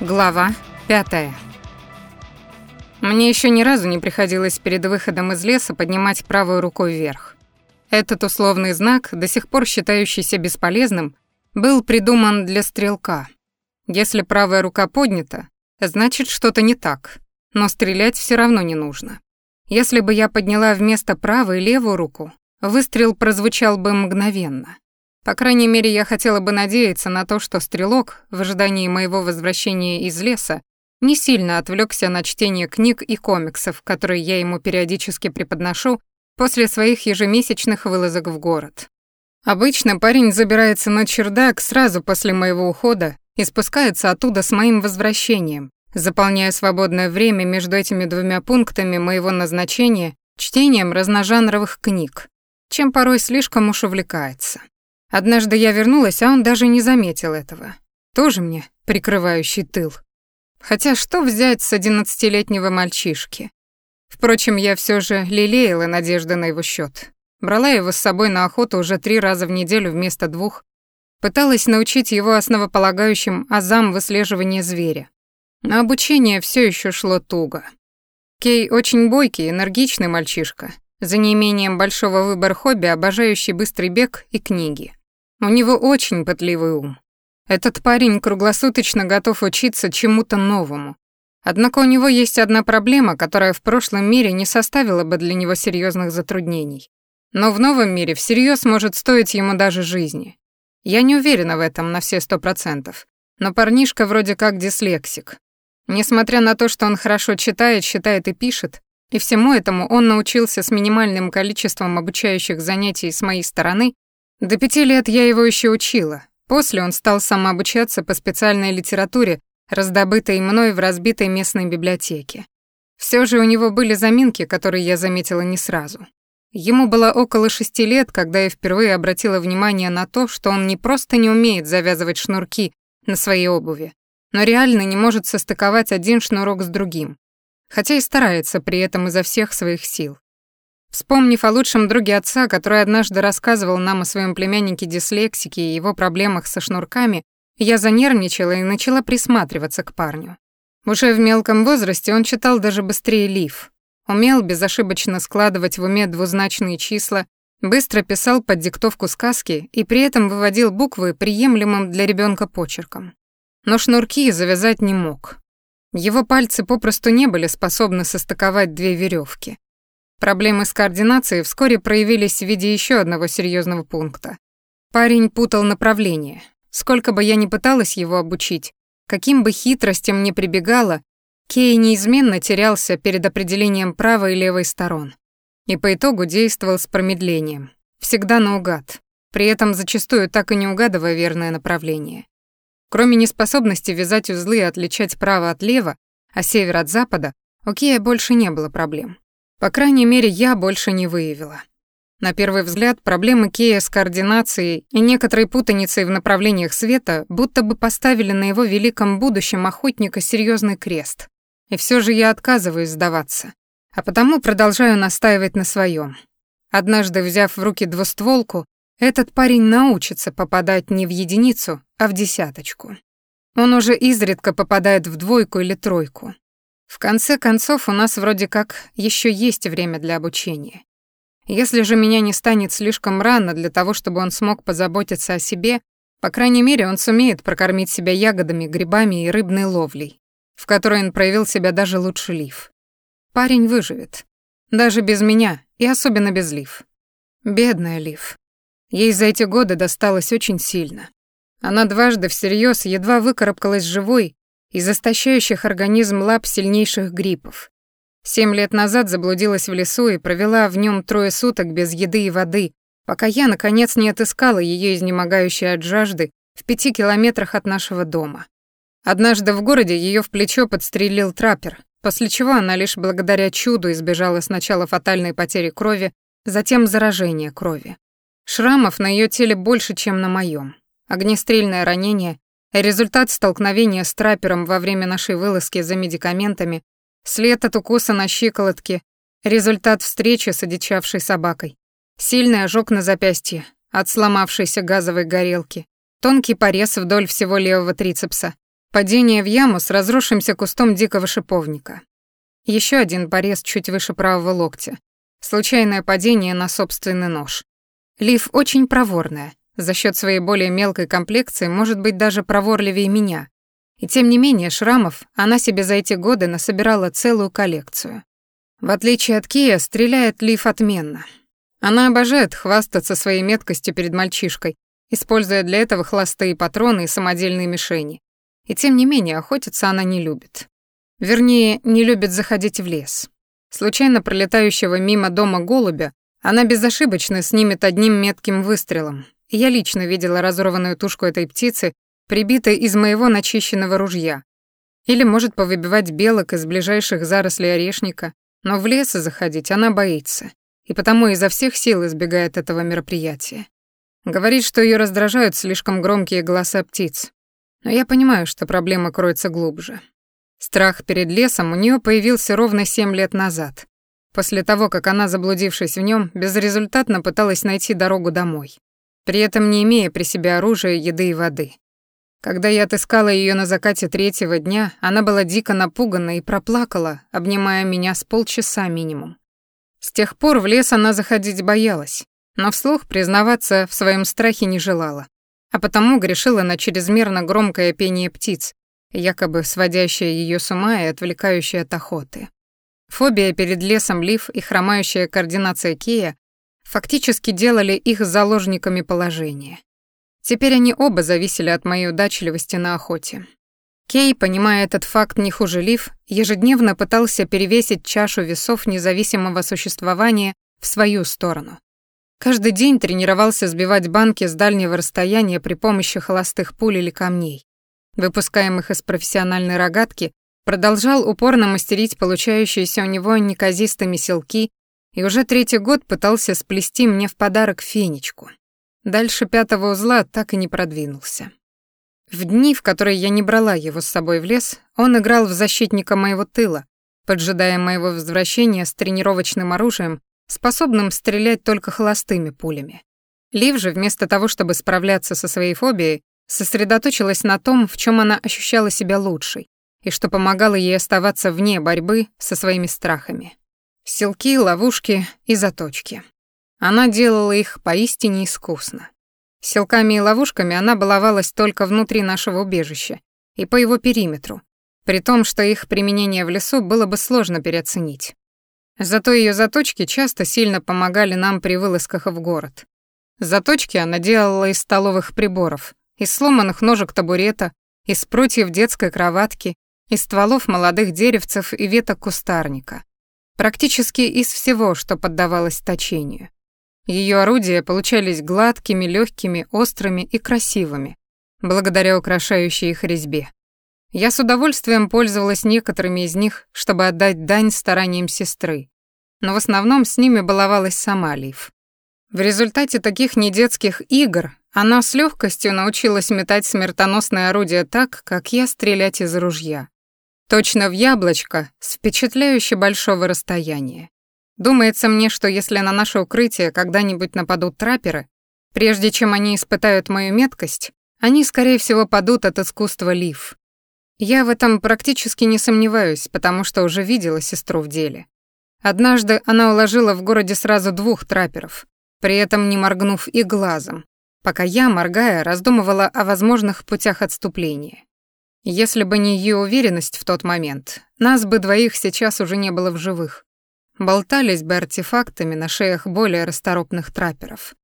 Глава пятая. Мне еще ни разу не приходилось перед выходом из леса поднимать правую рукой вверх. Этот условный знак, до сих пор считающийся бесполезным, был придуман для стрелка. Если правая рука поднята, значит что-то не так, но стрелять все равно не нужно. Если бы я подняла вместо правой левую руку, выстрел прозвучал бы мгновенно. По крайней мере, я хотела бы надеяться на то, что стрелок, в ожидании моего возвращения из леса, не сильно отвлекся на чтение книг и комиксов, которые я ему периодически преподношу после своих ежемесячных вылазок в город. Обычно парень забирается на чердак сразу после моего ухода и спускается оттуда с моим возвращением, заполняя свободное время между этими двумя пунктами моего назначения чтением разножанровых книг, чем порой слишком уж увлекается. Однажды я вернулась, а он даже не заметил этого. Тоже мне прикрывающий тыл. Хотя что взять с одиннадцатилетнего мальчишки? Впрочем, я все же лелеяла надежды на его счет. Брала его с собой на охоту уже три раза в неделю вместо двух. Пыталась научить его основополагающим азам выслеживания зверя. Но обучение все еще шло туго. Кей очень бойкий, энергичный мальчишка, за неимением большого выбора хобби, обожающий быстрый бег и книги. У него очень пытливый ум. Этот парень круглосуточно готов учиться чему-то новому. Однако у него есть одна проблема, которая в прошлом мире не составила бы для него серьезных затруднений. Но в новом мире всерьез может стоить ему даже жизни. Я не уверена в этом на все сто процентов. Но парнишка вроде как дислексик. Несмотря на то, что он хорошо читает, считает и пишет, и всему этому он научился с минимальным количеством обучающих занятий с моей стороны, до пяти лет я его еще учила. После он стал самообучаться по специальной литературе, раздобытой мной в разбитой местной библиотеке. Все же у него были заминки, которые я заметила не сразу. Ему было около шести лет, когда я впервые обратила внимание на то, что он не просто не умеет завязывать шнурки на своей обуви, но реально не может состыковать один шнурок с другим, хотя и старается при этом изо всех своих сил. Вспомнив о лучшем друге отца, который однажды рассказывал нам о своем племяннике-дислексике и его проблемах со шнурками, я занервничала и начала присматриваться к парню. Уже в мелком возрасте он читал даже быстрее Лив, умел безошибочно складывать в уме двузначные числа, быстро писал под диктовку сказки и при этом выводил буквы приемлемым для ребенка почерком. Но шнурки завязать не мог. Его пальцы попросту не были способны состыковать две веревки. Проблемы с координацией вскоре проявились в виде еще одного серьезного пункта. Парень путал направление. Сколько бы я ни пыталась его обучить, каким бы хитростям ни прибегала, Кей неизменно терялся перед определением правой и левой сторон. И по итогу действовал с промедлением, всегда наугад, при этом зачастую так и не угадывая верное направление. Кроме неспособности вязать узлы и отличать право от лева, а север от запада, у Кея больше не было проблем. По крайней мере, я больше не выявила. На первый взгляд, проблемы Кея с координацией и некоторой путаницей в направлениях света будто бы поставили на его великом будущем охотника серьезный крест. И все же я отказываюсь сдаваться, а потому продолжаю настаивать на своем. Однажды, взяв в руки двустволку, этот парень научится попадать не в единицу, а в десяточку. Он уже изредка попадает в двойку или тройку. В конце концов, у нас вроде как еще есть время для обучения. Если же меня не станет слишком рано для того, чтобы он смог позаботиться о себе, по крайней мере, он сумеет прокормить себя ягодами, грибами и рыбной ловлей, в которой он проявил себя даже лучше Лив. Парень выживет. Даже без меня, и особенно без Лив. Бедная Лив. Ей за эти годы досталось очень сильно. Она дважды всерьез едва выкарабкалась живой из истощающих организм лап сильнейших гриппов. Семь лет назад заблудилась в лесу и провела в нем трое суток без еды и воды, пока я, наконец, не отыскала ее изнемогающей от жажды в пяти километрах от нашего дома. Однажды в городе ее в плечо подстрелил траппер, после чего она лишь благодаря чуду избежала сначала фатальной потери крови, затем заражения крови. Шрамов на ее теле больше, чем на моем. Огнестрельное ранение Результат столкновения с траппером во время нашей вылазки за медикаментами, след от укуса на щиколотке, результат встречи с одичавшей собакой, сильный ожог на запястье от сломавшейся газовой горелки, тонкий порез вдоль всего левого трицепса, Падение в яму с разросшимся кустом дикого шиповника. Еще один порез чуть выше правого локтя. Случайное падение на собственный нож. Лив очень проворная, за счет своей более мелкой комплекции может быть даже проворливее меня. И тем не менее шрамов она себе за эти годы насобирала целую коллекцию. В отличие от Кия, стреляет Лив отменно. Она обожает хвастаться своей меткостью перед мальчишкой, используя для этого холостые патроны и самодельные мишени. И тем не менее охотиться она не любит. Вернее, не любит заходить в лес. Случайно пролетающего мимо дома голубя она безошибочно снимет одним метким выстрелом. Я лично видела разорванную тушку этой птицы, прибитой из моего начищенного ружья. Или может повыбивать белок из ближайших зарослей орешника, но в лес заходить она боится, и потому изо всех сил избегает этого мероприятия. Говорит, что ее раздражают слишком громкие голоса птиц. Но я понимаю, что проблема кроется глубже. Страх перед лесом у нее появился ровно семь лет назад, после того, как она, заблудившись в нем, безрезультатно пыталась найти дорогу домой, при этом не имея при себе оружия, еды и воды. Когда я отыскала ее на закате третьего дня, она была дико напугана и проплакала, обнимая меня с полчаса минимум. С тех пор в лес она заходить боялась, но вслух признаваться в своем страхе не желала, а потому грешила на чрезмерно громкое пение птиц, якобы сводящее ее с ума и отвлекающее от охоты. Фобия перед лесом Лив и хромающая координация Кея фактически делали их заложниками положения. Теперь они оба зависели от моей удачливости на охоте. Кей, понимая этот факт не хуже Лив, ежедневно пытался перевесить чашу весов независимого существования в свою сторону. Каждый день тренировался сбивать банки с дальнего расстояния при помощи холостых пуль или камней. Выпускаемых из профессиональной рогатки, продолжал упорно мастерить получающиеся у него неказистыми селки и уже третий год пытался сплести мне в подарок фенечку. Дальше пятого узла так и не продвинулся. В дни, в которые я не брала его с собой в лес, он играл в защитника моего тыла, поджидая моего возвращения с тренировочным оружием, способным стрелять только холостыми пулями. Лив же, вместо того, чтобы справляться со своей фобией, сосредоточилась на том, в чем она ощущала себя лучшей, и что помогало ей оставаться вне борьбы со своими страхами. Селки, ловушки и заточки. Она делала их поистине искусно. Селками и ловушками она баловалась только внутри нашего убежища и по его периметру, при том, что их применение в лесу было бы сложно переоценить. Зато ее заточки часто сильно помогали нам при вылазках в город. Заточки она делала из столовых приборов, из сломанных ножек табурета, из прутьев детской кроватки, из стволов молодых деревцев и веток кустарника. Практически из всего, что поддавалось точению. Ее орудия получались гладкими, легкими, острыми и красивыми, благодаря украшающей их резьбе. Я с удовольствием пользовалась некоторыми из них, чтобы отдать дань стараниям сестры, но в основном с ними баловалась сама Лив. В результате таких недетских игр она с легкостью научилась метать смертоносное орудие так, как я стрелять из ружья. Точно в яблочко с впечатляюще большого расстояния. Думается мне, что если на наше укрытие когда-нибудь нападут трапперы, прежде чем они испытают мою меткость, они, скорее всего, падут от искусства лиф. Я в этом практически не сомневаюсь, потому что уже видела сестру в деле. Однажды она уложила в городе сразу двух трапперов, при этом не моргнув и глазом, пока я, моргая, раздумывала о возможных путях отступления. Если бы не ее уверенность в тот момент, нас бы двоих сейчас уже не было в живых. Болтались бы артефактами на шеях более расторопных трапперов.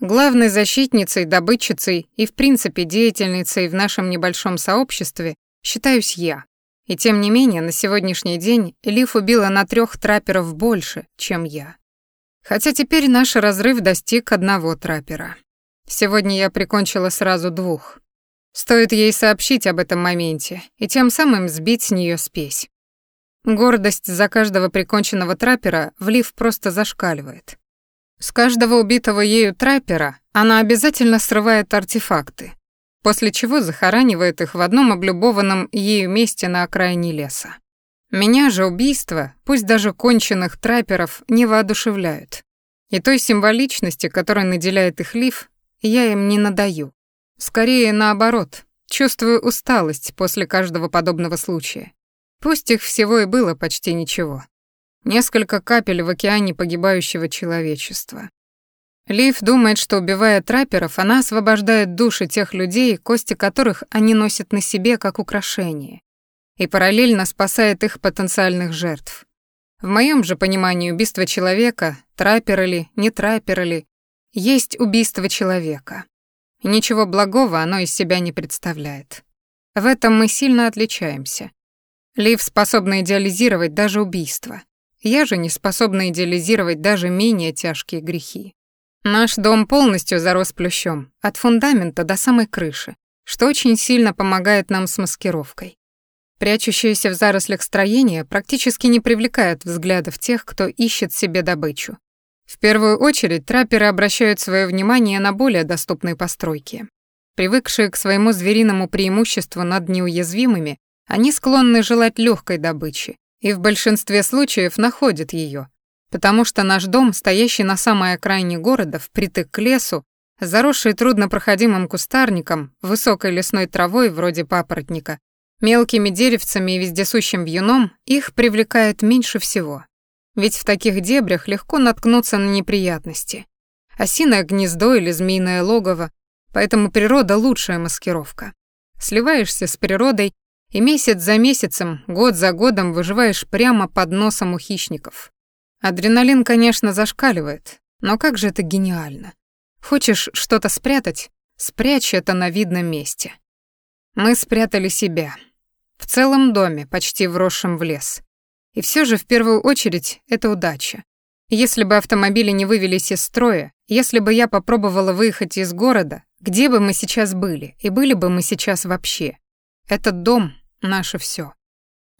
Главной защитницей, добытчицей и, в принципе, деятельницей в нашем небольшом сообществе считаюсь я. И тем не менее, на сегодняшний день Лив убила на трех трапперов больше, чем я. Хотя теперь наш разрыв достиг одного траппера. Сегодня я прикончила сразу двух. Стоит ей сообщить об этом моменте и тем самым сбить с нее спесь. Гордость за каждого приконченного траппера в лиф просто зашкаливает. С каждого убитого ею траппера она обязательно срывает артефакты, после чего захоранивает их в одном облюбованном ею месте на окраине леса. Меня же убийства, пусть даже конченных трапперов, не воодушевляют. И той символичности, которой наделяет их лиф, я им не надаю. Скорее наоборот, Чувствую усталость после каждого подобного случая. Пусть их всего и было почти ничего. Несколько капель в океане погибающего человечества. Лив думает, что убивая трапперов, она освобождает души тех людей, кости которых они носят на себе как украшение, и параллельно спасает их потенциальных жертв. В моем же понимании убийство человека, траппер ли, не траппер ли, есть убийство человека. И ничего благого оно из себя не представляет. В этом мы сильно отличаемся. Лив способна идеализировать даже убийство. Я же не способна идеализировать даже менее тяжкие грехи. Наш дом полностью зарос плющом, от фундамента до самой крыши, что очень сильно помогает нам с маскировкой. Прячущееся в зарослях строение практически не привлекает взглядов тех, кто ищет себе добычу. В первую очередь трапперы обращают свое внимание на более доступные постройки. Привыкшие к своему звериному преимуществу над неуязвимыми, они склонны желать легкой добычи и в большинстве случаев находят ее, потому что наш дом, стоящий на самой окраине города, впритык к лесу, заросший труднопроходимым кустарником, высокой лесной травой вроде папоротника, мелкими деревцами и вездесущим вьюном, их привлекает меньше всего. Ведь в таких дебрях легко наткнуться на неприятности. Осиное гнездо или змеиное логово, поэтому природа — лучшая маскировка. Сливаешься с природой, и месяц за месяцем, год за годом выживаешь прямо под носом у хищников. Адреналин, конечно, зашкаливает, но как же это гениально. Хочешь что-то спрятать? Спрячь это на видном месте. Мы спрятали себя. В целом доме, почти вросшем в лес. И все же, в первую очередь, это удача. Если бы автомобили не вывелись из строя, если бы я попробовала выехать из города, где бы мы сейчас были, и были бы мы сейчас вообще? Этот дом — наше все.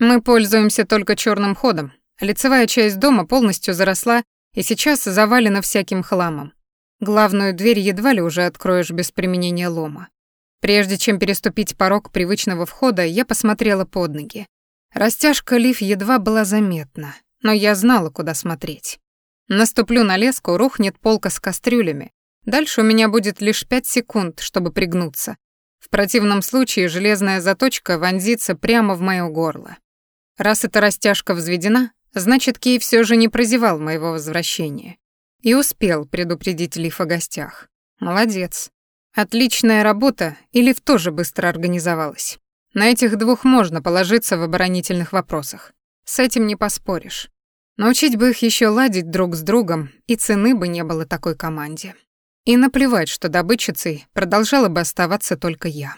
Мы пользуемся только черным ходом, Лицевая часть дома полностью заросла и сейчас завалена всяким хламом. Главную дверь едва ли уже откроешь без применения лома. Прежде чем переступить порог привычного входа, я посмотрела под ноги. Растяжка лиф едва была заметна, но я знала, куда смотреть. Наступлю на леску, рухнет полка с кастрюлями. Дальше у меня будет лишь пять секунд, чтобы пригнуться. В противном случае железная заточка вонзится прямо в моё горло. Раз эта растяжка взведена, Значит, Кей все же не прозевал моего возвращения. И успел предупредить Лиф о гостях. Молодец. Отличная работа, и Лив тоже быстро организовалась. На этих двух можно положиться в оборонительных вопросах. С этим не поспоришь. Научить бы их еще ладить друг с другом, и цены бы не было такой команде. И наплевать, что добытчицей продолжала бы оставаться только я.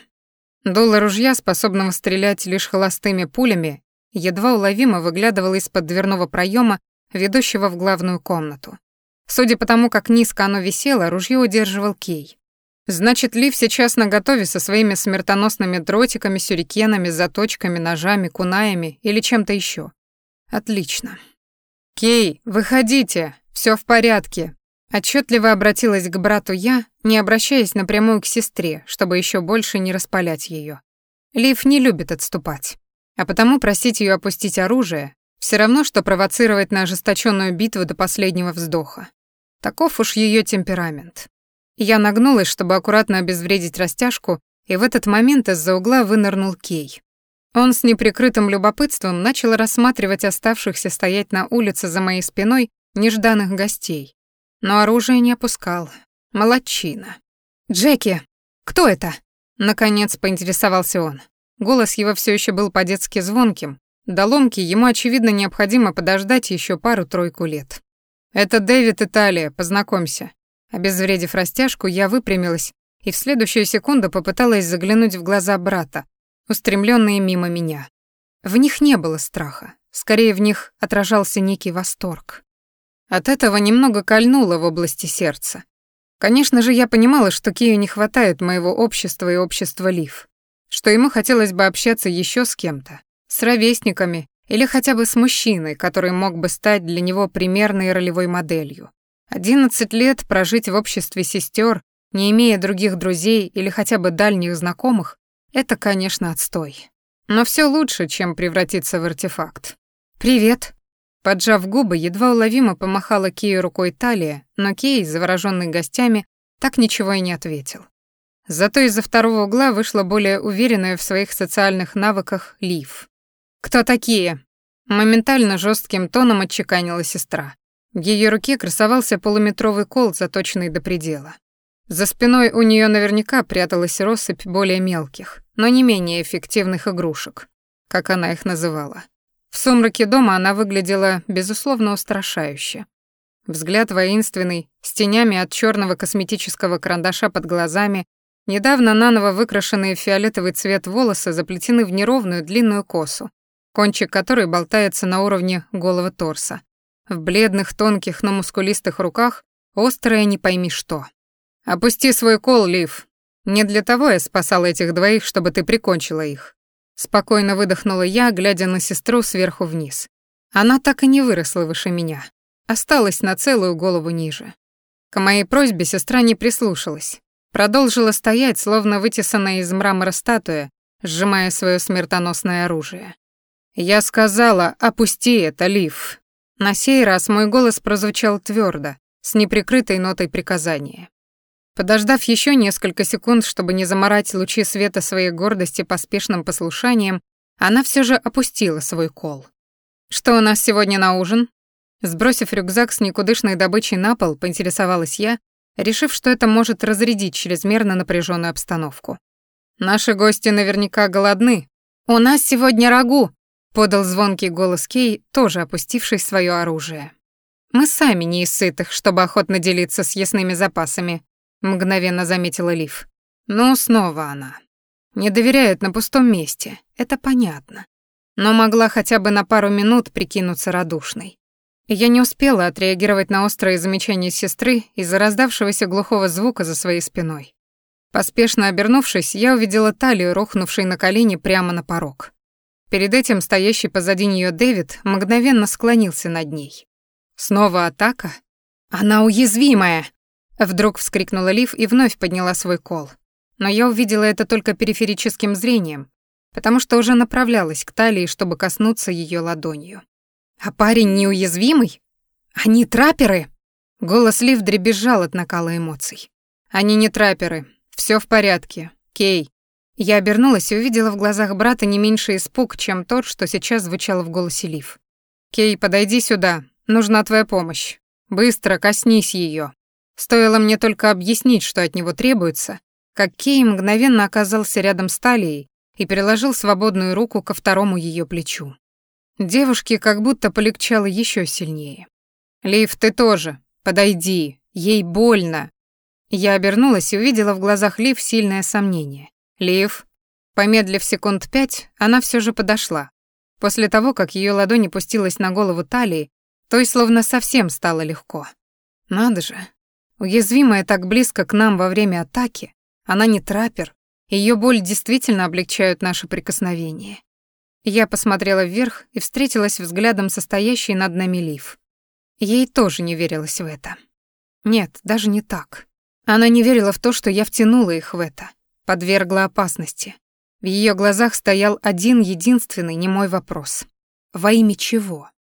Дуло ружья, способного стрелять лишь холостыми пулями, едва уловимо выглядывала из-под дверного проема, ведущего в главную комнату. Судя по тому, как низко оно висело, ружье удерживал Кей. Значит, Лив сейчас наготове со своими смертоносными дротиками, сюрикенами, заточками, ножами, кунаями или чем-то еще. Отлично. «Кей, выходите, все в порядке», Отчетливо обратилась к брату я, не обращаясь напрямую к сестре, чтобы еще больше не распалять ее. Лив не любит отступать. А потому просить ее опустить оружие все равно, что провоцировать на ожесточенную битву до последнего вздоха. Таков уж ее темперамент. Я нагнулась, чтобы аккуратно обезвредить растяжку, и в этот момент из-за угла вынырнул Кей. Он с неприкрытым любопытством начал рассматривать оставшихся стоять на улице за моей спиной нежданных гостей. Но оружие не опускал. Молодчина. «Джеки, кто это?» Наконец поинтересовался он. Голос его все еще был по-детски звонким. До ломки ему, очевидно, необходимо подождать еще пару-тройку лет. «Это Дэвид Италия, познакомься». Обезвредив растяжку, я выпрямилась и в следующую секунду попыталась заглянуть в глаза брата, устремленные мимо меня. В них не было страха, скорее в них отражался некий восторг. От этого немного кольнуло в области сердца. Конечно же, я понимала, что Кию не хватает моего общества и общества Лив что ему хотелось бы общаться еще с кем-то, с ровесниками или хотя бы с мужчиной, который мог бы стать для него примерной ролевой моделью. Одиннадцать лет прожить в обществе сестер, не имея других друзей или хотя бы дальних знакомых, это, конечно, отстой. Но все лучше, чем превратиться в артефакт. «Привет!» Поджав губы, едва уловимо помахала Кию рукой талия, но Кей, завороженный гостями, так ничего и не ответил. Зато из-за второго угла вышла более уверенная в своих социальных навыках Лив. «Кто такие?» Моментально жестким тоном отчеканила сестра. В ее руке красовался полуметровый кол, заточенный до предела. За спиной у нее наверняка пряталась россыпь более мелких, но не менее эффективных игрушек, как она их называла. В сумраке дома она выглядела, безусловно, устрашающе. Взгляд воинственный, с тенями от черного косметического карандаша под глазами, недавно наново выкрашенные в фиолетовый цвет волосы заплетены в неровную длинную косу, кончик которой болтается на уровне голого торса. В бледных, тонких, но мускулистых руках острое не пойми что. «Опусти свой кол, Лив. Не для того я спасала этих двоих, чтобы ты прикончила их». Спокойно выдохнула я, глядя на сестру сверху вниз. Она так и не выросла выше меня осталась на целую голову ниже. К моей просьбе сестра не прислушалась. Продолжила стоять, словно вытесанная из мрамора статуя, сжимая свое смертоносное оружие. «Я сказала, опусти это, Лив». На сей раз мой голос прозвучал твердо, с неприкрытой нотой приказания. Подождав еще несколько секунд, чтобы не заморать лучи света своей гордости поспешным послушанием, она все же опустила свой кол. «Что у нас сегодня на ужин?» Сбросив рюкзак с никудышной добычей на пол, поинтересовалась я, решив, что это может разрядить чрезмерно напряженную обстановку. «Наши гости наверняка голодны. У нас сегодня рагу!» — подал звонкий голос Кей, тоже опустивший свое оружие. «Мы сами не из сытых, чтобы охотно делиться с ясными запасами», — мгновенно заметила Лив. «Ну, снова она. Не доверяет на пустом месте, это понятно. Но могла хотя бы на пару минут прикинуться радушной. Я не успела отреагировать на острые замечания сестры из-за раздавшегося глухого звука за своей спиной. Поспешно обернувшись, я увидела талию, рухнувшей на колени прямо на порог. Перед этим стоящий позади нее Дэвид мгновенно склонился над ней. Снова атака? Она уязвимая! Вдруг вскрикнула Лив и вновь подняла свой кол. Но я увидела это только периферическим зрением, потому что уже направлялась к талии, чтобы коснуться ее ладонью. А парень неуязвимый? Они трапперы? Голос Лив дребезжал от накала эмоций. Они не трапперы. Все в порядке. Кей. Я обернулась и увидела в глазах брата не меньше испуг, чем тот, что сейчас звучал в голосе Лив. Кей, подойди сюда. Нужна твоя помощь. Быстро коснись ее. Стоило мне только объяснить, что от него требуется, как Кей мгновенно оказался рядом с талией и переложил свободную руку ко второму ее плечу. Девушке как будто полегчало еще сильнее. «Лив, ты тоже. Подойди. Ей больно». Я обернулась и увидела в глазах Лив сильное сомнение. «Лив». Помедлив секунд пять, она все же подошла. После того, как ее ладонь опустилась на голову талии, то и словно совсем стало легко. Надо же. Уязвимая так близко к нам во время атаки, она не траппер, ее боль действительно облегчают наши прикосновения. Я посмотрела вверх и встретилась взглядом состоящей над нами Лив. Ей тоже не верилось в это. Нет, даже не так. Она не верила в то, что я втянула их в это, подвергла опасности. В ее глазах стоял один единственный немой вопрос. Во имя чего?